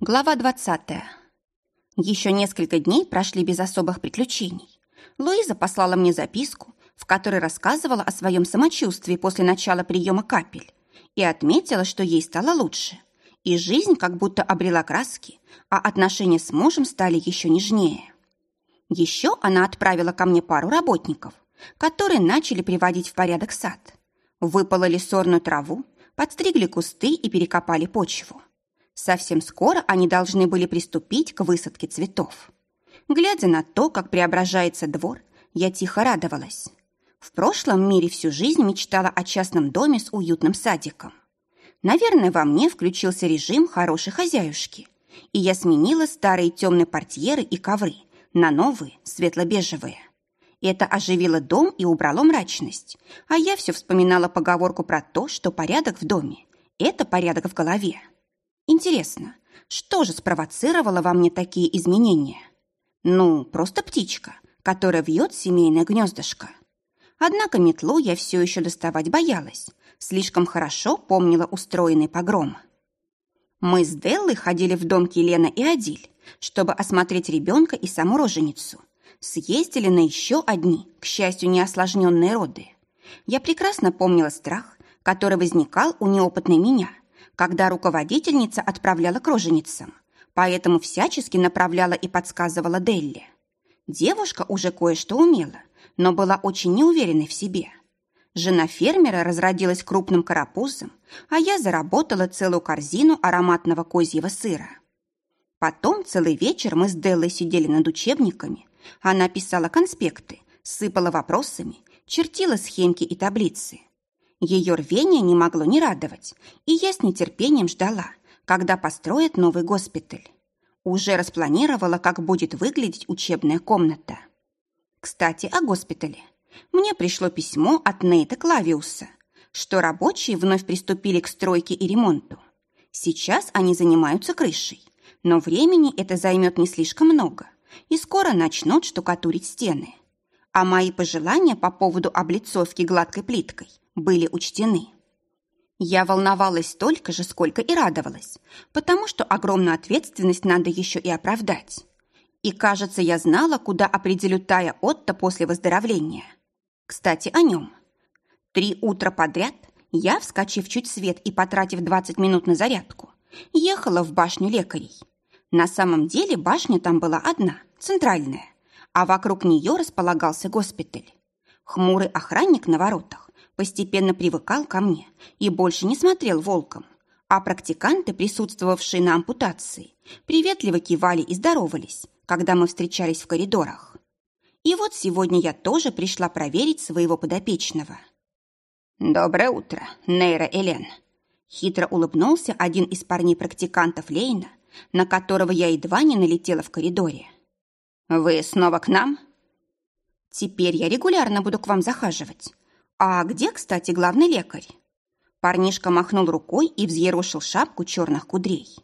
Глава 20. Еще несколько дней прошли без особых приключений. Луиза послала мне записку, в которой рассказывала о своем самочувствии после начала приема капель и отметила, что ей стало лучше. И жизнь как будто обрела краски, а отношения с мужем стали еще нежнее. Еще она отправила ко мне пару работников, которые начали приводить в порядок сад. Выпололи сорную траву, подстригли кусты и перекопали почву. Совсем скоро они должны были приступить к высадке цветов. Глядя на то, как преображается двор, я тихо радовалась. В прошлом мире всю жизнь мечтала о частном доме с уютным садиком. Наверное, во мне включился режим хорошей хозяюшки, и я сменила старые темные портьеры и ковры на новые светло-бежевые. Это оживило дом и убрало мрачность, а я все вспоминала поговорку про то, что порядок в доме – это порядок в голове. Интересно, что же спровоцировало во мне такие изменения? Ну, просто птичка, которая вьет семейное гнездышко. Однако метлу я все еще доставать боялась, слишком хорошо помнила устроенный погром. Мы с Деллой ходили в дом Келена и Адиль, чтобы осмотреть ребенка и саму роженицу. Съездили на еще одни, к счастью, неосложненные роды. Я прекрасно помнила страх, который возникал у неопытной меня – когда руководительница отправляла к поэтому всячески направляла и подсказывала Делли. Девушка уже кое-что умела, но была очень неуверенной в себе. Жена фермера разродилась крупным карапузом, а я заработала целую корзину ароматного козьего сыра. Потом целый вечер мы с Деллой сидели над учебниками. Она писала конспекты, сыпала вопросами, чертила схемки и таблицы. Ее рвение не могло не радовать, и я с нетерпением ждала, когда построят новый госпиталь. Уже распланировала, как будет выглядеть учебная комната. Кстати, о госпитале. Мне пришло письмо от Нейта Клавиуса, что рабочие вновь приступили к стройке и ремонту. Сейчас они занимаются крышей, но времени это займет не слишком много, и скоро начнут штукатурить стены. А мои пожелания по поводу облицовки гладкой плиткой были учтены. Я волновалась столько же, сколько и радовалась, потому что огромную ответственность надо еще и оправдать. И, кажется, я знала, куда определю Тая Отто после выздоровления. Кстати, о нем. Три утра подряд я, вскочив чуть свет и потратив 20 минут на зарядку, ехала в башню лекарей. На самом деле башня там была одна, центральная, а вокруг нее располагался госпиталь. Хмурый охранник на воротах постепенно привыкал ко мне и больше не смотрел волком, а практиканты, присутствовавшие на ампутации, приветливо кивали и здоровались, когда мы встречались в коридорах. И вот сегодня я тоже пришла проверить своего подопечного. «Доброе утро, Нейра Элен!» Хитро улыбнулся один из парней-практикантов Лейна, на которого я едва не налетела в коридоре. «Вы снова к нам?» «Теперь я регулярно буду к вам захаживать. «А где, кстати, главный лекарь?» Парнишка махнул рукой и взъерошил шапку черных кудрей.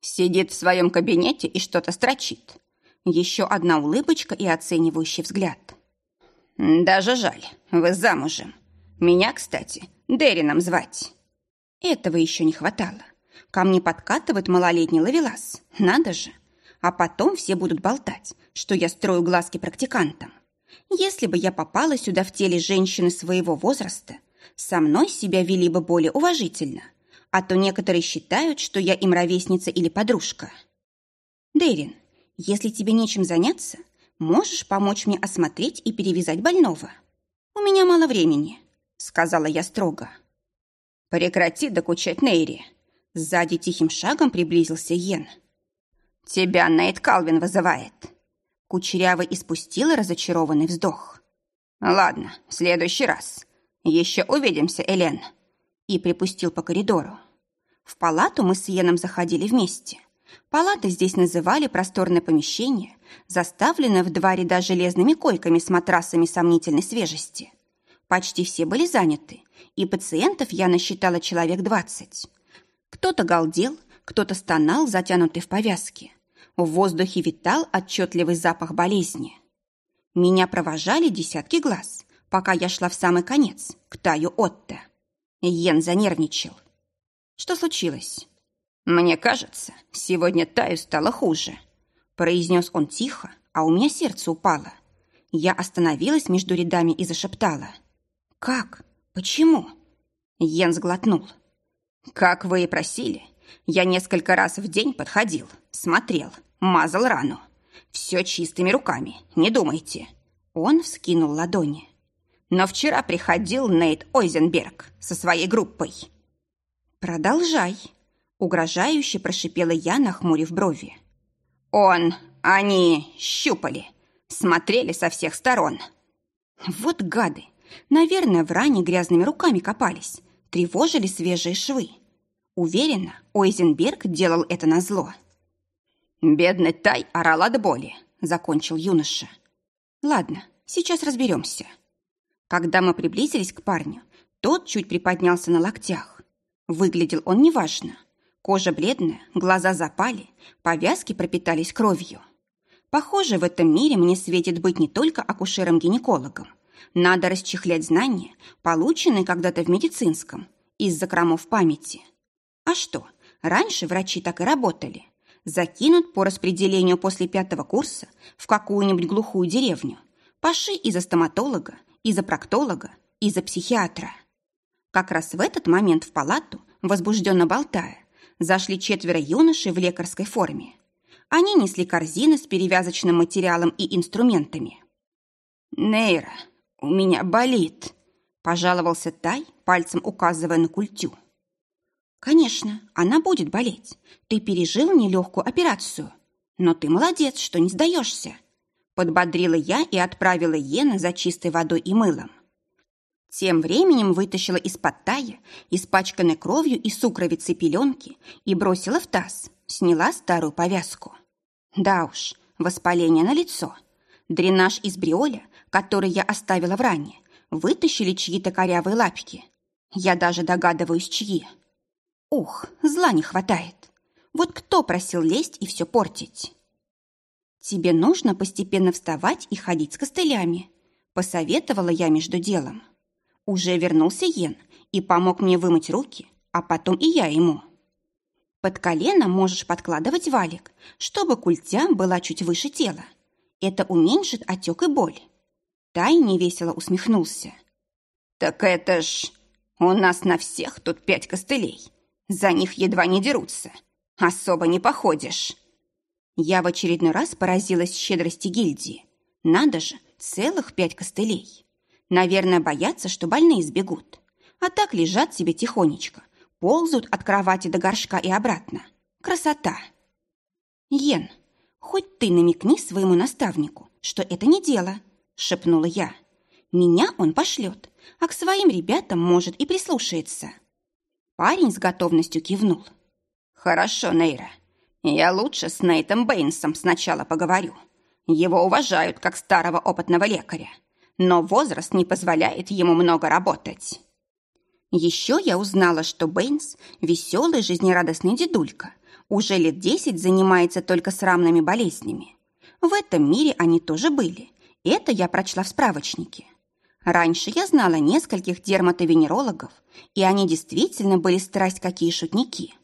«Сидит в своем кабинете и что-то строчит. Еще одна улыбочка и оценивающий взгляд. «Даже жаль, вы замужем. Меня, кстати, Дерином звать». Этого еще не хватало. Ко мне подкатывает малолетний ловелас. Надо же. А потом все будут болтать, что я строю глазки практикантам. Если бы я попала сюда в теле женщины своего возраста, со мной себя вели бы более уважительно, а то некоторые считают, что я им ровесница или подружка. Дерин, если тебе нечем заняться, можешь помочь мне осмотреть и перевязать больного? У меня мало времени, сказала я строго. Прекрати докучать Нейри. Сзади тихим шагом приблизился Йен. Тебя Нейт Калвин вызывает. Кучерявый испустила разочарованный вздох. «Ладно, в следующий раз. Еще увидимся, Элен». И припустил по коридору. В палату мы с Йеном заходили вместе. Палаты здесь называли просторное помещение, заставленное в два ряда железными койками с матрасами сомнительной свежести. Почти все были заняты, и пациентов я насчитала человек двадцать. Кто-то галдел, кто-то стонал, затянутый в повязки. В воздухе витал отчетливый запах болезни. Меня провожали десятки глаз, пока я шла в самый конец, к Таю Отто. Йен занервничал. Что случилось? «Мне кажется, сегодня Таю стало хуже», – произнес он тихо, а у меня сердце упало. Я остановилась между рядами и зашептала. «Как? Почему?» Йен сглотнул. «Как вы и просили, я несколько раз в день подходил, смотрел, мазал рану. Все чистыми руками, не думайте». Он вскинул ладони. «Но вчера приходил Нейт Ойзенберг со своей группой». «Продолжай», — угрожающе прошипела я, нахмурив брови. «Он, они щупали, смотрели со всех сторон». «Вот гады! Наверное, в ране грязными руками копались, тревожили свежие швы. Уверена, Ойзенберг делал это назло. «Бедный Тай орал от боли», — закончил юноша. «Ладно, сейчас разберемся». Когда мы приблизились к парню, тот чуть приподнялся на локтях. Выглядел он неважно. Кожа бледная, глаза запали, повязки пропитались кровью. Похоже, в этом мире мне светит быть не только акушером-гинекологом, надо расчехлять знания, полученные когда-то в медицинском, из закромов памяти. А что, раньше врачи так и работали. Закинут по распределению после пятого курса в какую-нибудь глухую деревню. Паши из-за стоматолога, из-за проктолога, из-за психиатра. Как раз в этот момент в палату, возбужденно болтая, зашли четверо юношей в лекарской форме. Они несли корзины с перевязочным материалом и инструментами. «Нейра, «У меня болит», – пожаловался Тай, пальцем указывая на культю. «Конечно, она будет болеть. Ты пережил нелегкую операцию. Но ты молодец, что не сдаешься», – подбодрила я и отправила Йена за чистой водой и мылом. Тем временем вытащила из-под тая, испачканной кровью и сукровицей пеленки, и бросила в таз, сняла старую повязку. Да уж, воспаление на лицо. Дренаж из бриоля который я оставила в ране, вытащили чьи-то корявые лапки. Я даже догадываюсь, чьи. Ух, зла не хватает. Вот кто просил лезть и все портить? Тебе нужно постепенно вставать и ходить с костылями, посоветовала я между делом. Уже вернулся Йен и помог мне вымыть руки, а потом и я ему. Под колено можешь подкладывать валик, чтобы культя была чуть выше тела. Это уменьшит отек и боль. Тай невесело усмехнулся. «Так это ж... У нас на всех тут пять костылей. За них едва не дерутся. Особо не походишь». Я в очередной раз поразилась щедрости гильдии. Надо же, целых пять костылей. Наверное, боятся, что больные сбегут. А так лежат себе тихонечко, ползают от кровати до горшка и обратно. Красота! Йен, хоть ты намекни своему наставнику, что это не дело –— шепнула я. «Меня он пошлет, а к своим ребятам, может, и прислушается». Парень с готовностью кивнул. «Хорошо, Нейра. Я лучше с Нейтом Бэйнсом сначала поговорю. Его уважают как старого опытного лекаря, но возраст не позволяет ему много работать». Еще я узнала, что Бэйнс – веселый, жизнерадостный дедулька, уже лет десять занимается только срамными болезнями. В этом мире они тоже были, это я прочла в справочнике. Раньше я знала нескольких дерматовенерологов, и они действительно были страсть какие шутники.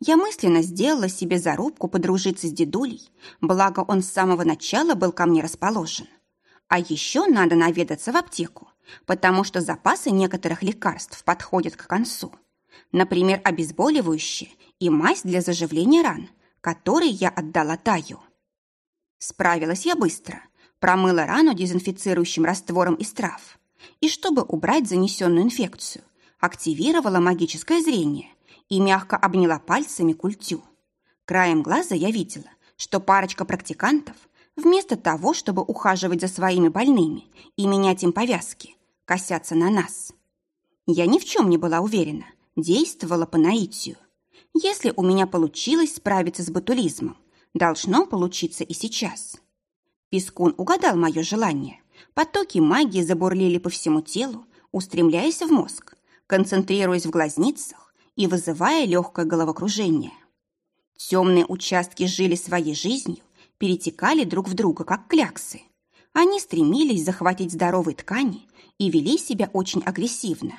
Я мысленно сделала себе зарубку подружиться с дедулей, благо он с самого начала был ко мне расположен. А еще надо наведаться в аптеку, потому что запасы некоторых лекарств подходят к концу. Например, обезболивающие и мазь для заживления ран, которые я отдала Таю. Справилась я быстро – промыла рану дезинфицирующим раствором из трав и, чтобы убрать занесенную инфекцию, активировала магическое зрение и мягко обняла пальцами культю. Краем глаза я видела, что парочка практикантов, вместо того, чтобы ухаживать за своими больными и менять им повязки, косятся на нас. Я ни в чем не была уверена, действовала по наитию. Если у меня получилось справиться с ботулизмом, должно получиться и сейчас. Пескун угадал мое желание. Потоки магии забурлили по всему телу, устремляясь в мозг, концентрируясь в глазницах и вызывая легкое головокружение. Темные участки жили своей жизнью, перетекали друг в друга, как кляксы. Они стремились захватить здоровые ткани и вели себя очень агрессивно.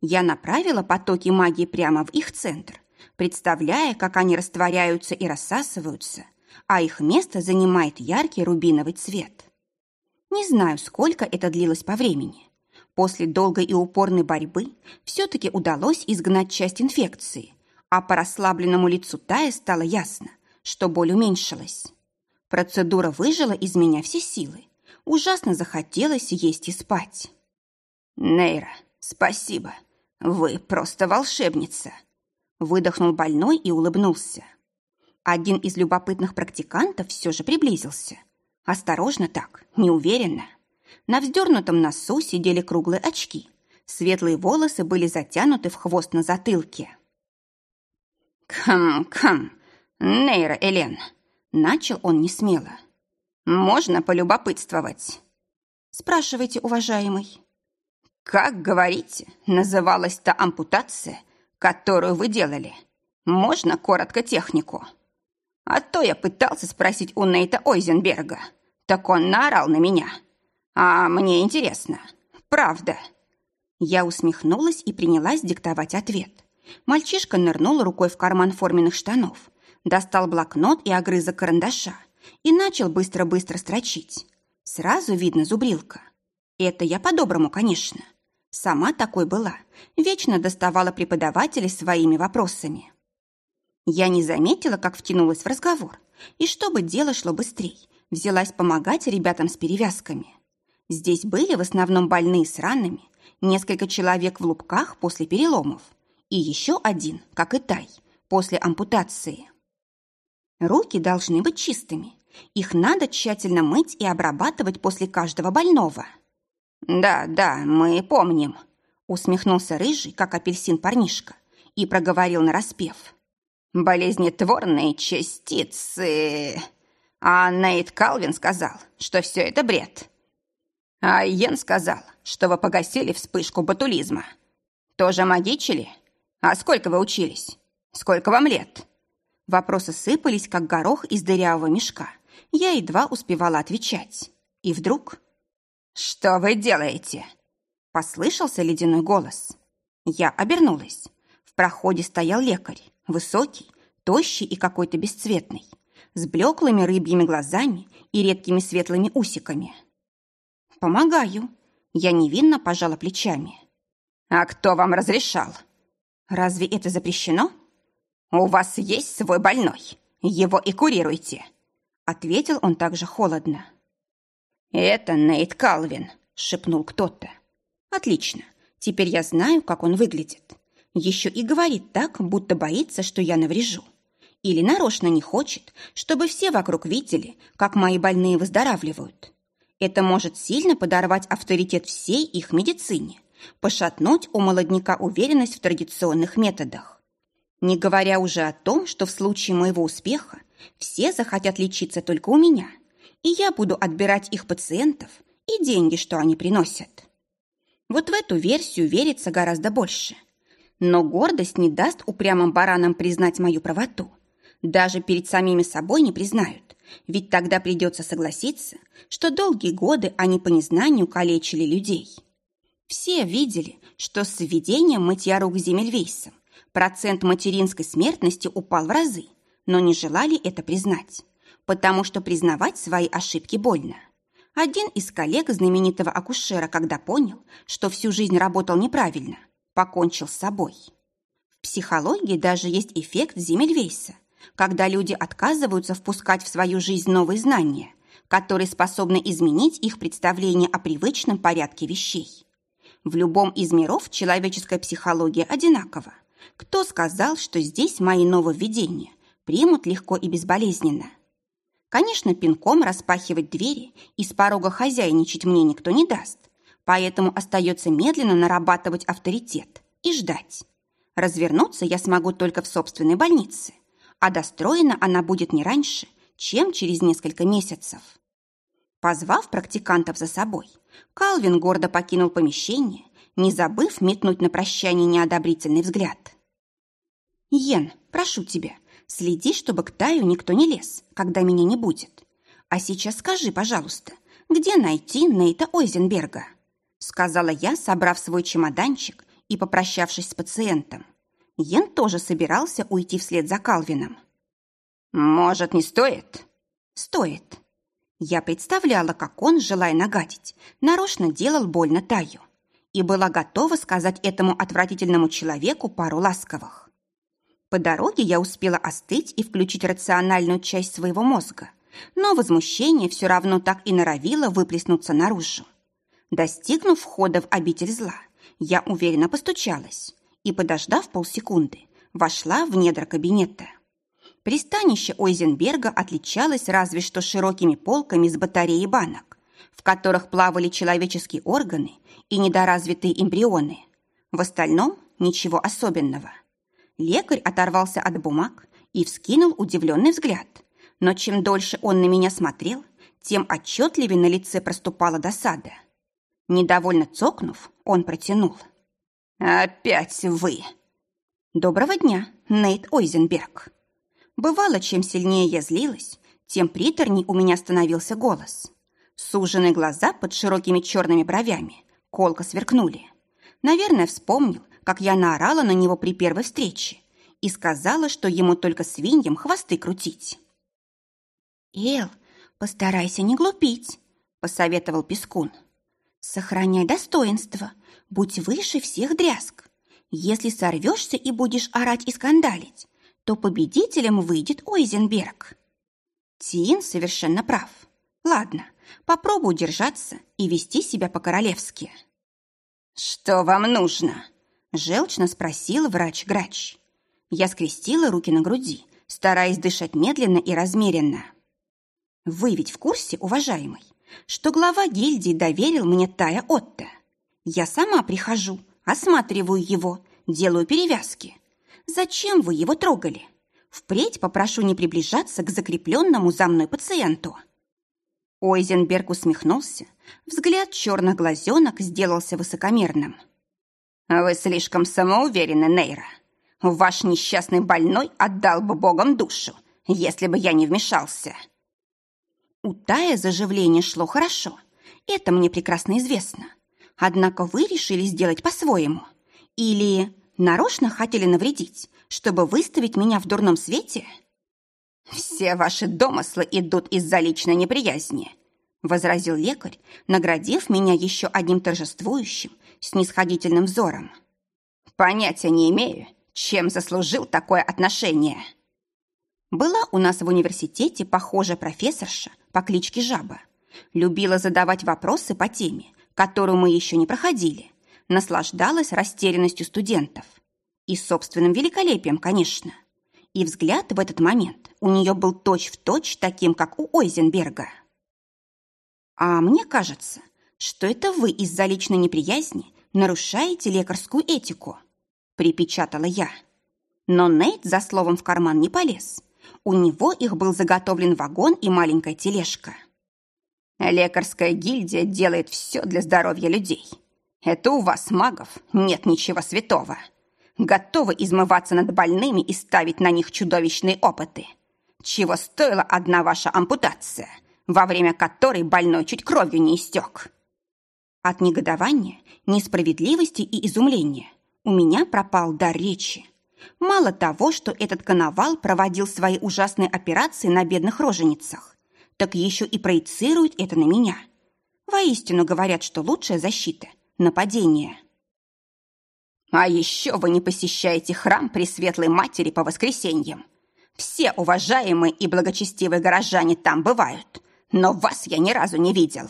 Я направила потоки магии прямо в их центр, представляя, как они растворяются и рассасываются, а их место занимает яркий рубиновый цвет. Не знаю, сколько это длилось по времени. После долгой и упорной борьбы все-таки удалось изгнать часть инфекции, а по расслабленному лицу Тая стало ясно, что боль уменьшилась. Процедура выжила из меня все силы. Ужасно захотелось есть и спать. «Нейра, спасибо. Вы просто волшебница!» Выдохнул больной и улыбнулся. Один из любопытных практикантов все же приблизился. Осторожно так, неуверенно. На вздернутом носу сидели круглые очки. Светлые волосы были затянуты в хвост на затылке. «Кхм-кхм, Нейра Элен!» Начал он несмело. «Можно полюбопытствовать?» «Спрашивайте, уважаемый». «Как, говорите, называлась та ампутация, которую вы делали? Можно коротко технику?» А то я пытался спросить у Нейта Ойзенберга. Так он наорал на меня. А мне интересно. Правда. Я усмехнулась и принялась диктовать ответ. Мальчишка нырнул рукой в карман форменных штанов, достал блокнот и огрызок карандаша и начал быстро-быстро строчить. Сразу видно зубрилка. Это я по-доброму, конечно. Сама такой была. Вечно доставала преподавателей своими вопросами. Я не заметила, как втянулась в разговор. И чтобы дело шло быстрее, взялась помогать ребятам с перевязками. Здесь были в основном больные с ранами, несколько человек в лупках после переломов и еще один, как и Тай, после ампутации. Руки должны быть чистыми. Их надо тщательно мыть и обрабатывать после каждого больного. «Да, да, мы помним», — усмехнулся рыжий, как апельсин парнишка, и проговорил нараспев. «Болезнетворные частицы...» А Нейт Калвин сказал, что все это бред. А Йен сказал, что вы погасили вспышку ботулизма. Тоже магичили? А сколько вы учились? Сколько вам лет?» Вопросы сыпались, как горох из дырявого мешка. Я едва успевала отвечать. И вдруг... «Что вы делаете?» Послышался ледяной голос. Я обернулась. В проходе стоял лекарь, высокий, тощий и какой-то бесцветный, с блеклыми рыбьими глазами и редкими светлыми усиками. «Помогаю». Я невинно пожала плечами. «А кто вам разрешал?» «Разве это запрещено?» «У вас есть свой больной. Его и курируйте», — ответил он также холодно. «Это Нейт Калвин», — шепнул кто-то. «Отлично. Теперь я знаю, как он выглядит. Еще и говорит так, будто боится, что я наврежу. Или нарочно не хочет, чтобы все вокруг видели, как мои больные выздоравливают. Это может сильно подорвать авторитет всей их медицине, пошатнуть у молодняка уверенность в традиционных методах. Не говоря уже о том, что в случае моего успеха все захотят лечиться только у меня, и я буду отбирать их пациентов и деньги, что они приносят. Вот в эту версию верится гораздо больше. Но гордость не даст упрямым баранам признать мою правоту. Даже перед самими собой не признают, ведь тогда придется согласиться, что долгие годы они по незнанию калечили людей. Все видели, что с введением мытья рук Земельвейсом процент материнской смертности упал в разы, но не желали это признать, потому что признавать свои ошибки больно. Один из коллег знаменитого акушера, когда понял, что всю жизнь работал неправильно, покончил с собой. В психологии даже есть эффект Земельвейса, когда люди отказываются впускать в свою жизнь новые знания, которые способны изменить их представление о привычном порядке вещей. В любом из миров человеческая психология одинакова. Кто сказал, что здесь мои нововведения примут легко и безболезненно? Конечно, пинком распахивать двери и с порога хозяйничать мне никто не даст, поэтому остается медленно нарабатывать авторитет и ждать. Развернуться я смогу только в собственной больнице, а достроена она будет не раньше, чем через несколько месяцев. Позвав практикантов за собой, Калвин гордо покинул помещение, не забыв метнуть на прощание неодобрительный взгляд. «Йен, прошу тебя, следи, чтобы к Таю никто не лез, когда меня не будет. А сейчас скажи, пожалуйста, где найти Нейта Ойзенберга?» Сказала я, собрав свой чемоданчик и попрощавшись с пациентом. Йен тоже собирался уйти вслед за Калвином. «Может, не стоит?» «Стоит». Я представляла, как он, желая нагадить, нарочно делал больно Таю и была готова сказать этому отвратительному человеку пару ласковых. По дороге я успела остыть и включить рациональную часть своего мозга, но возмущение все равно так и норовило выплеснуться наружу. Достигнув входа в обитель зла, я уверенно постучалась и, подождав полсекунды, вошла в недра кабинета. Пристанище Ойзенберга отличалось разве что широкими полками с батареей банок, в которых плавали человеческие органы и недоразвитые эмбрионы. В остальном ничего особенного. Лекарь оторвался от бумаг и вскинул удивленный взгляд. Но чем дольше он на меня смотрел, тем отчетливее на лице проступала досада. Недовольно цокнув, он протянул. «Опять вы!» «Доброго дня, Нейт Ойзенберг!» Бывало, чем сильнее я злилась, тем приторней у меня становился голос. Суженные глаза под широкими черными бровями колко сверкнули. Наверное, вспомнил, как я наорала на него при первой встрече и сказала, что ему только свиньям хвосты крутить. «Эл, постарайся не глупить», — посоветовал Пескун. «Сохраняй достоинство, будь выше всех дрязг. Если сорвешься и будешь орать и скандалить, то победителем выйдет Ойзенберг». Тин совершенно прав. Ладно, попробую держаться и вести себя по-королевски. «Что вам нужно?» – желчно спросил врач-грач. Я скрестила руки на груди, стараясь дышать медленно и размеренно. «Вы ведь в курсе, уважаемый, что глава гильдии доверил мне Тая Отто? Я сама прихожу, осматриваю его, делаю перевязки. Зачем вы его трогали? Впредь попрошу не приближаться к закрепленному за мной пациенту». Ойзенберг усмехнулся. Взгляд черных глазенок сделался высокомерным. «Вы слишком самоуверены, Нейра. Ваш несчастный больной отдал бы Богом душу, если бы я не вмешался». У Тая заживление шло хорошо. Это мне прекрасно известно. Однако вы решили сделать по-своему. Или нарочно хотели навредить, чтобы выставить меня в дурном свете?» «Все ваши домыслы идут из-за личной неприязни», возразил лекарь, наградив меня еще одним торжествующим, снисходительным взором. «Понятия не имею, чем заслужил такое отношение». Была у нас в университете похожая профессорша по кличке Жаба. Любила задавать вопросы по теме, которую мы еще не проходили. Наслаждалась растерянностью студентов. И собственным великолепием, конечно. И взгляд в этот момент у нее был точь-в-точь точь таким, как у Ойзенберга. А мне кажется, что это вы из-за личной неприязни нарушаете лекарскую этику, припечатала я. Но Нейт за словом в карман не полез. У него их был заготовлен вагон и маленькая тележка. Лекарская гильдия делает все для здоровья людей. Это у вас, магов, нет ничего святого готовы измываться над больными и ставить на них чудовищные опыты. Чего стоила одна ваша ампутация, во время которой больной чуть кровью не истек? От негодования, несправедливости и изумления у меня пропал дар речи. Мало того, что этот коновал проводил свои ужасные операции на бедных роженицах, так еще и проецирует это на меня. Воистину говорят, что лучшая защита – нападение – а еще вы не посещаете храм Пресветлой Матери по воскресеньям. Все уважаемые и благочестивые горожане там бывают, но вас я ни разу не видел.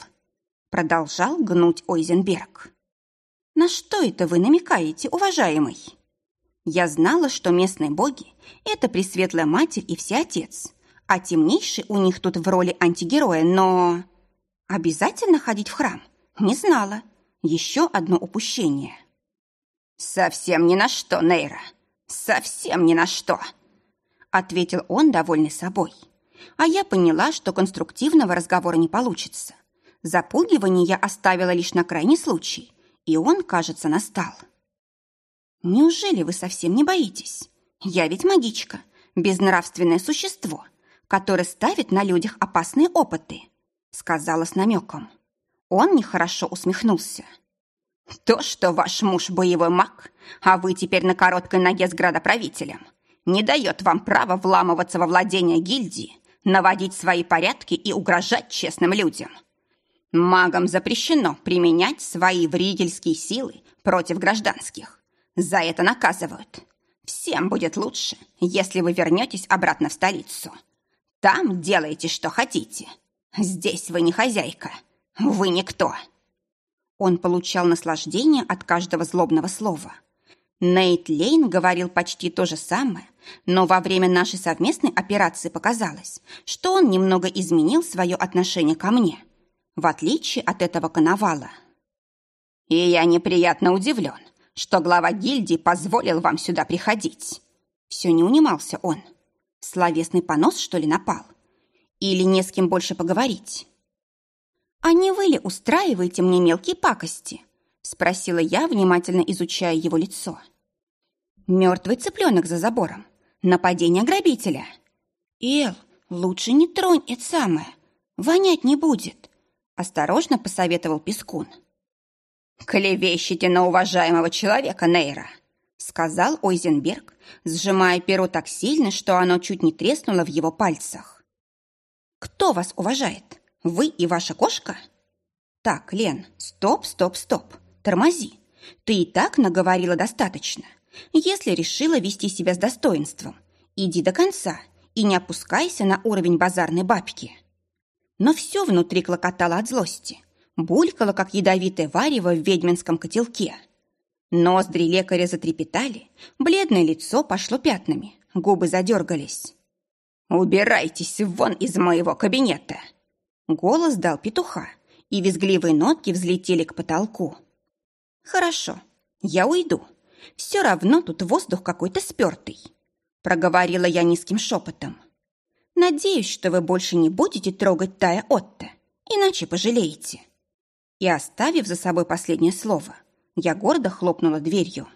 Продолжал гнуть Ойзенберг. На что это вы намекаете, уважаемый? Я знала, что местные боги – это Пресветлая Матерь и Всеотец, а темнейший у них тут в роли антигероя, но... Обязательно ходить в храм? Не знала. Еще одно упущение – «Совсем ни на что, Нейра, совсем ни на что!» Ответил он, довольный собой. А я поняла, что конструктивного разговора не получится. Запугивание я оставила лишь на крайний случай, и он, кажется, настал. «Неужели вы совсем не боитесь? Я ведь магичка, безнравственное существо, которое ставит на людях опасные опыты», сказала с намеком. Он нехорошо усмехнулся. То, что ваш муж боевой маг, а вы теперь на короткой ноге с градоправителем, не дает вам права вламываться во владение гильдии, наводить свои порядки и угрожать честным людям. Магам запрещено применять свои вредительские силы против гражданских. За это наказывают. Всем будет лучше, если вы вернетесь обратно в столицу. Там делайте, что хотите. Здесь вы не хозяйка. Вы никто. Он получал наслаждение от каждого злобного слова. Нейт Лейн говорил почти то же самое, но во время нашей совместной операции показалось, что он немного изменил свое отношение ко мне, в отличие от этого коновала. И я неприятно удивлен, что глава гильдии позволил вам сюда приходить. Все не унимался он. Словесный понос, что ли, напал? Или не с кем больше поговорить? «А не вы ли устраиваете мне мелкие пакости?» Спросила я, внимательно изучая его лицо. Мертвый цыпленок за забором. Нападение грабителя. «Эл, лучше не тронь это самое. Вонять не будет», осторожно посоветовал Пескун. «Клевещите на уважаемого человека, Нейра», сказал Ойзенберг, сжимая перо так сильно, что оно чуть не треснуло в его пальцах. «Кто вас уважает? Вы и ваша кошка?» «Так, Лен, стоп, стоп, стоп, тормози. Ты и так наговорила достаточно. Если решила вести себя с достоинством, иди до конца и не опускайся на уровень базарной бабки». Но все внутри клокотало от злости, булькало, как ядовитое варево в ведьминском котелке – Ноздри лекаря затрепетали, бледное лицо пошло пятнами, губы задергались. «Убирайтесь вон из моего кабинета!» Голос дал петуха, и визгливые нотки взлетели к потолку. «Хорошо, я уйду. Все равно тут воздух какой-то спертый», проговорила я низким шепотом. «Надеюсь, что вы больше не будете трогать Тая Отто, иначе пожалеете». И оставив за собой последнее слово – я гордо хлопнула дверью.